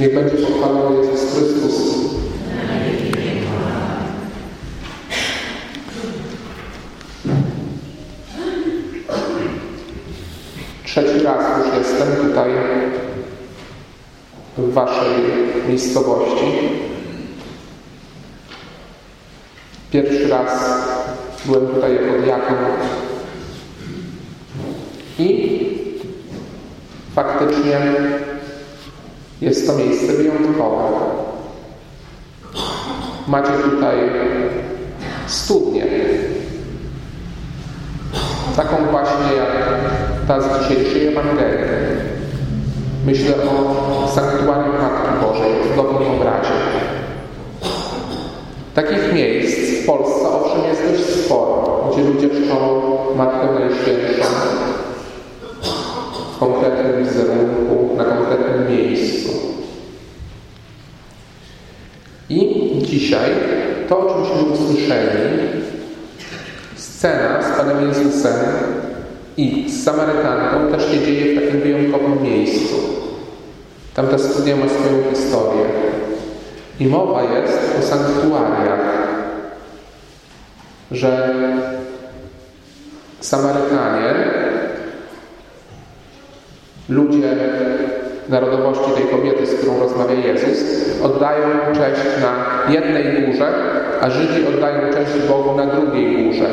Niech będzie pochwalony Jezus Chrystus. Trzeci raz już jestem tutaj w Waszej miejscowości. Pierwszy raz byłem tutaj jako diakon i faktycznie jest to miejsce wyjątkowe. Macie tutaj studnię. Taką właśnie jak ta z dzisiejszej Ewangelii. Myślę o sanktuarium Matki Bożej w Dobrym Obrazie. Takich miejsc w Polsce owszem jest dość sporo, gdzie ludzie czczą Matkę Najświętszą w konkretnym wizerunku, na konkretnym miejscu. I dzisiaj to, o czymśmy usłyszeli, scena z Panem Jezusem i z Samarytanką też się dzieje w takim wyjątkowym miejscu. Tam ta studnia ma swoją historię. I mowa jest o sanktuariach, że Samarytanie, ludzie narodowości tej kobiety, z którą rozmawia Jezus, oddają cześć na jednej górze, a Żydzi oddają cześć Bogu na drugiej górze.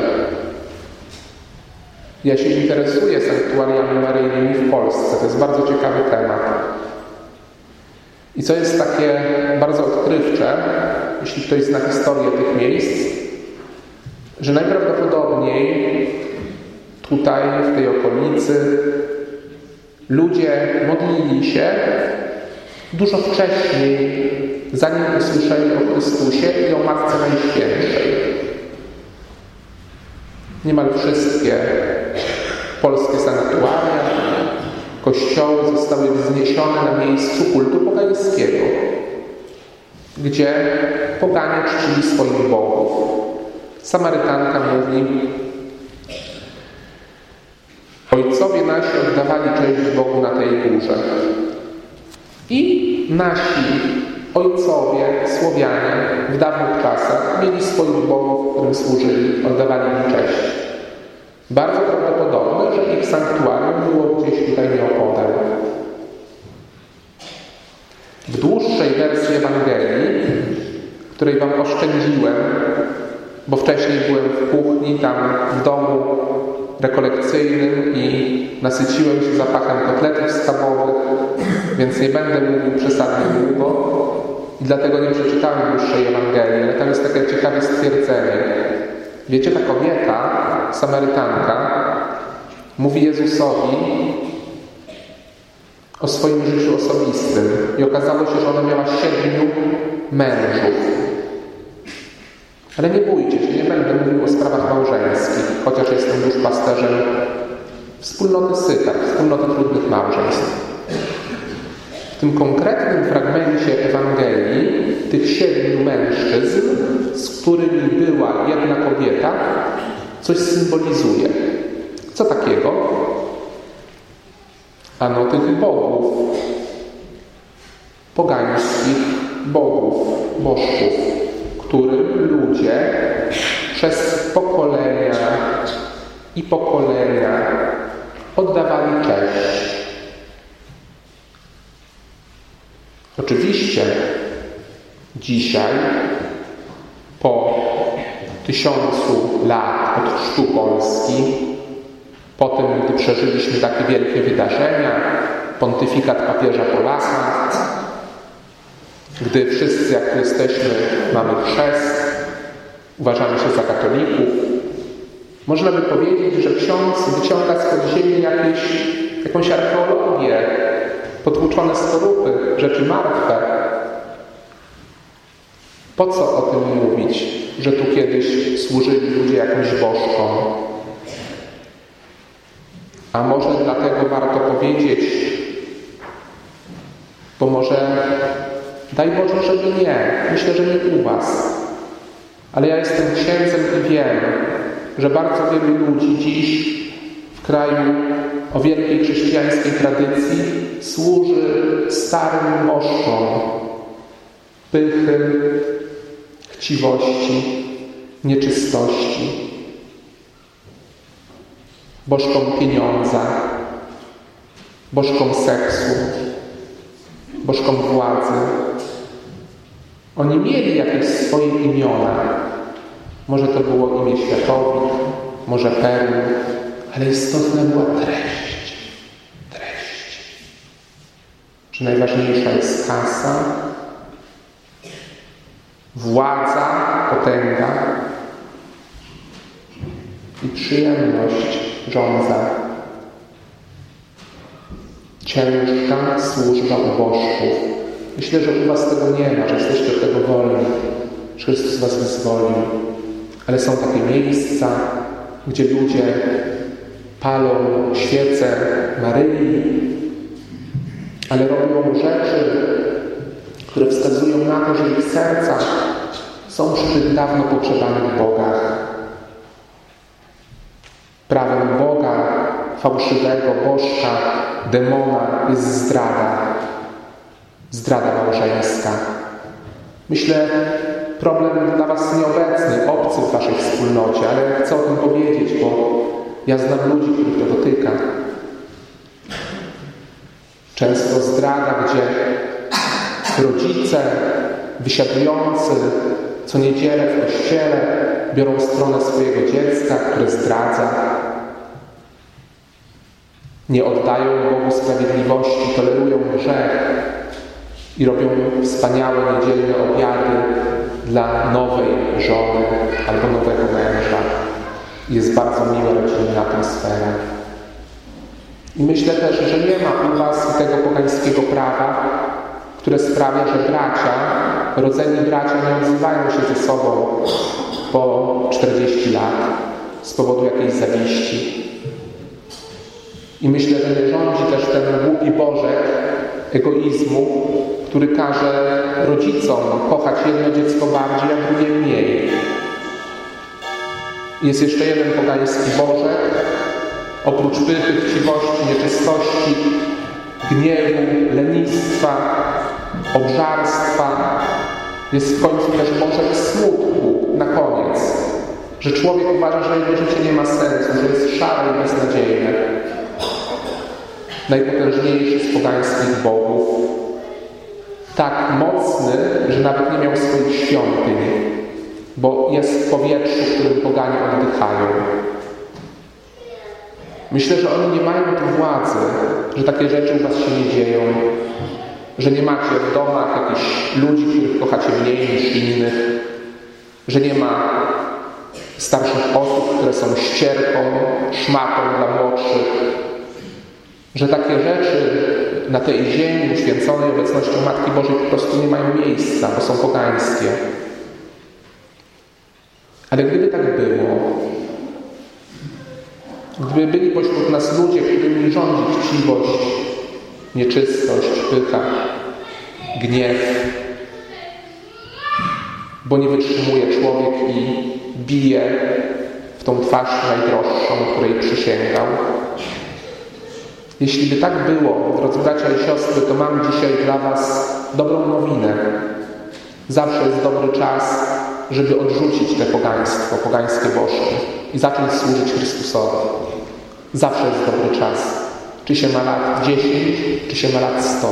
Ja się interesuję sanktuariami maryjnymi w Polsce. To jest bardzo ciekawy temat. I co jest takie bardzo odkrywcze, jeśli ktoś zna historię tych miejsc, że najprawdopodobniej tutaj, w tej okolicy, ludzie modlili się dużo wcześniej, zanim usłyszeli o Chrystusie i o Matce Najświętszej. Niemal wszystkie polskie sanktuaria, kościoły zostały wzniesione na miejscu kultu pogańskiego, gdzie poganie czcili swoich bogów. Samarytanka mówi, ojcowie nasi oddawali cześć Bogu na tej górze. I nasi ojcowie, Słowianie w dawnych czasach mieli swoich bogów, którym służyli, oddawali im cześć. Bardzo prawdopodobne, że ich sanktuarium było gdzieś tutaj nieopodal. W dłuższej wersji Ewangelii, której Wam oszczędziłem, bo wcześniej byłem w kuchni, tam w domu rekolekcyjnym i nasyciłem się zapachem kotletów schabowych, więc nie będę mówił przesadnie długo i dlatego nie przeczytałem dłuższej Ewangelii, ale tam jest takie ciekawe stwierdzenie. Wiecie, ta kobieta, Samarytanka, mówi Jezusowi o swoim życiu osobistym i okazało się, że ona miała siedmiu mężów. Ale nie bójcie się, nie będę mówił o sprawach małżeńskich, chociaż jestem już pasterzem wspólnoty Sytar, wspólnoty trudnych małżeństw. W tym konkretnym fragmencie Ewangelii tych siedmiu mężczyzn, z którymi była jedna kobieta, coś symbolizuje. Co takiego? Ano tych bogów, pogańskich bogów, bożków, którym ludzie przez pokolenia i pokolenia oddawali cześć. Oczywiście dzisiaj, po tysiącu lat od chrztu Polski, po tym, gdy przeżyliśmy takie wielkie wydarzenia, pontyfikat papieża Polaka, gdy wszyscy, jak tu jesteśmy, mamy chrzest, uważamy się za katolików, można by powiedzieć, że ksiądz wyciąga z podziemi jakieś, jakąś archeologię, potłuczone skorupy, rzeczy martwe. Po co o tym mówić, że tu kiedyś służyli ludzie jakimś bożkom? A może dlatego warto powiedzieć, bo może daj Boże, żeby nie. Myślę, że nie u Was. Ale ja jestem księdzem i wiem, że bardzo wielu ludzi dziś w kraju o wielkiej chrześcijańskiej tradycji służy starym bożkom, pychy, chciwości, nieczystości, bożką pieniądza, bożką seksu, bożką władzy. Oni mieli jakieś swoje imiona. Może to było imię Światowi, może Perł, ale istotna była treść. Treść. Że najważniejsza jest kasa, władza, potęga i przyjemność żądza. Ciężka służba u bożków. Myślę, że u Was tego nie ma, że jesteście od tego wolni, Chrystus Was wyzwolił. Ale są takie miejsca, gdzie ludzie palą świece Maryi, ale robią rzeczy, które wskazują na to, że ich serca są przy dawno pogrzebanych bogach. Prawem Boga, fałszywego bożka, demona jest zdrada. Zdrada małżeńska. Myślę, problem dla Was nieobecny, obcy w Waszej wspólnocie, ale chcę o tym powiedzieć, bo ja znam ludzi, których to dotyka. Często zdrada, gdzie rodzice wysiadujący co niedzielę w kościele biorą stronę swojego dziecka, które zdradza. Nie oddają Bogu sprawiedliwości, tolerują grzech i robią wspaniałe niedzielne obiady dla nowej żony albo nowego męża. Jest bardzo miła rodzinna atmosfera. I myślę też, że nie ma u Was tego pogańskiego prawa, które sprawia, że bracia, rodzeni bracia nie odzywają się ze sobą po 40 lat z powodu jakiejś zawiści. I myślę, że nie rządzi też ten głupi bożek egoizmu, który każe rodzicom kochać jedno dziecko bardziej, a drugie mniej. Jest jeszcze jeden pogański bożek, oprócz pychy, chciwości, nieczystości, gniewu, lenistwa, obżarstwa, jest w końcu też Bożek smutku na koniec, że człowiek uważa, że jego życie nie ma sensu, że jest szare i beznadziejne. Najpotężniejszy z pogańskich bogów, tak mocny, że nawet nie miał swoich świątyń, bo jest w powietrzu, w którym poganie oddychają. Myślę, że oni nie mają tu władzy, że takie rzeczy u Was się nie dzieją, że nie macie w domach jakichś ludzi, których kochacie mniej niż innych, że nie ma starszych osób, które są ścierką, szmatą dla młodszych, że takie rzeczy na tej ziemi uświęconej obecnością Matki Bożej po prostu nie mają miejsca, bo są pogańskie. Ale gdyby tak było, gdyby byli pośród nas ludzie, którymi rządzi chciwość, nieczystość, pycha, gniew, bo nie wytrzymuje człowiek i bije w tą twarz najdroższą, której przysięgał. Jeśli by tak było, drodzy bracia i siostry, to mam dzisiaj dla Was dobrą nowinę. Zawsze jest dobry czas, żeby odrzucić te pogaństwo, pogańskie bożki i zacząć służyć Chrystusowi. Zawsze jest dobry czas. Czy się ma lat 10, czy się ma lat 100.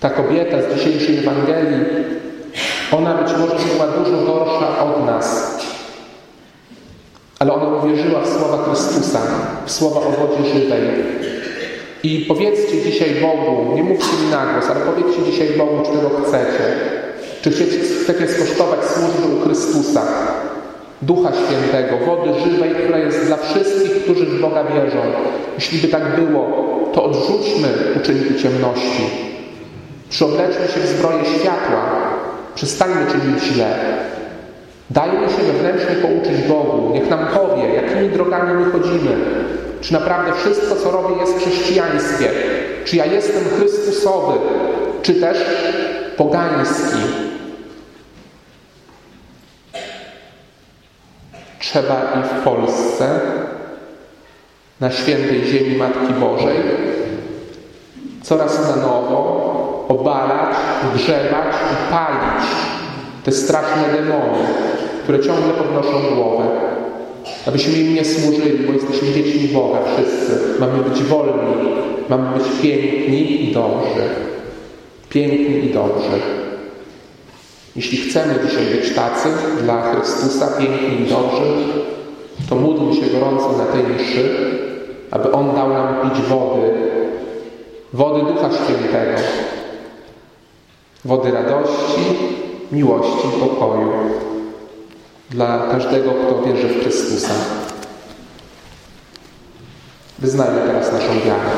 Ta kobieta z dzisiejszej Ewangelii, ona być może była dużo gorsza od nas, ale ona uwierzyła w słowa Chrystusa, w słowa o wodzie żywej. I powiedzcie dzisiaj Bogu, nie mówcie mi na głos, ale powiedzcie dzisiaj Bogu, czy tego chcecie. Czy chcecie, chcecie skosztować służby u Chrystusa, Ducha Świętego, wody żywej, która jest dla wszystkich, którzy w Boga wierzą. Jeśli by tak było, to odrzućmy uczynki ciemności. Przyobleczmy się w zbroję światła. Przestańmy czynić źle. Dajmy się wewnętrznie pouczyć Bogu. Niech nam powie, jakimi drogami my chodzimy. Czy naprawdę wszystko, co robię, jest chrześcijańskie? Czy ja jestem Chrystusowy? Czy też pogański? trzeba i w Polsce, na świętej ziemi Matki Bożej, coraz na nowo obalać grzebać i palić te straszne demony, które ciągle podnoszą głowę. Abyśmy im nie służyli, bo jesteśmy dziećmi Boga wszyscy. Mamy być wolni, mamy być piękni i dobrzy. Piękni i dobrzy. Jeśli chcemy dzisiaj być tacy dla Chrystusa, piękni i dobrzy, to módlmy się gorąco na tej mszy, aby On dał nam pić wody, wody Ducha Świętego, wody radości, miłości i pokoju dla każdego, kto wierzy w Chrystusa. Wyznajmy teraz naszą wiarę.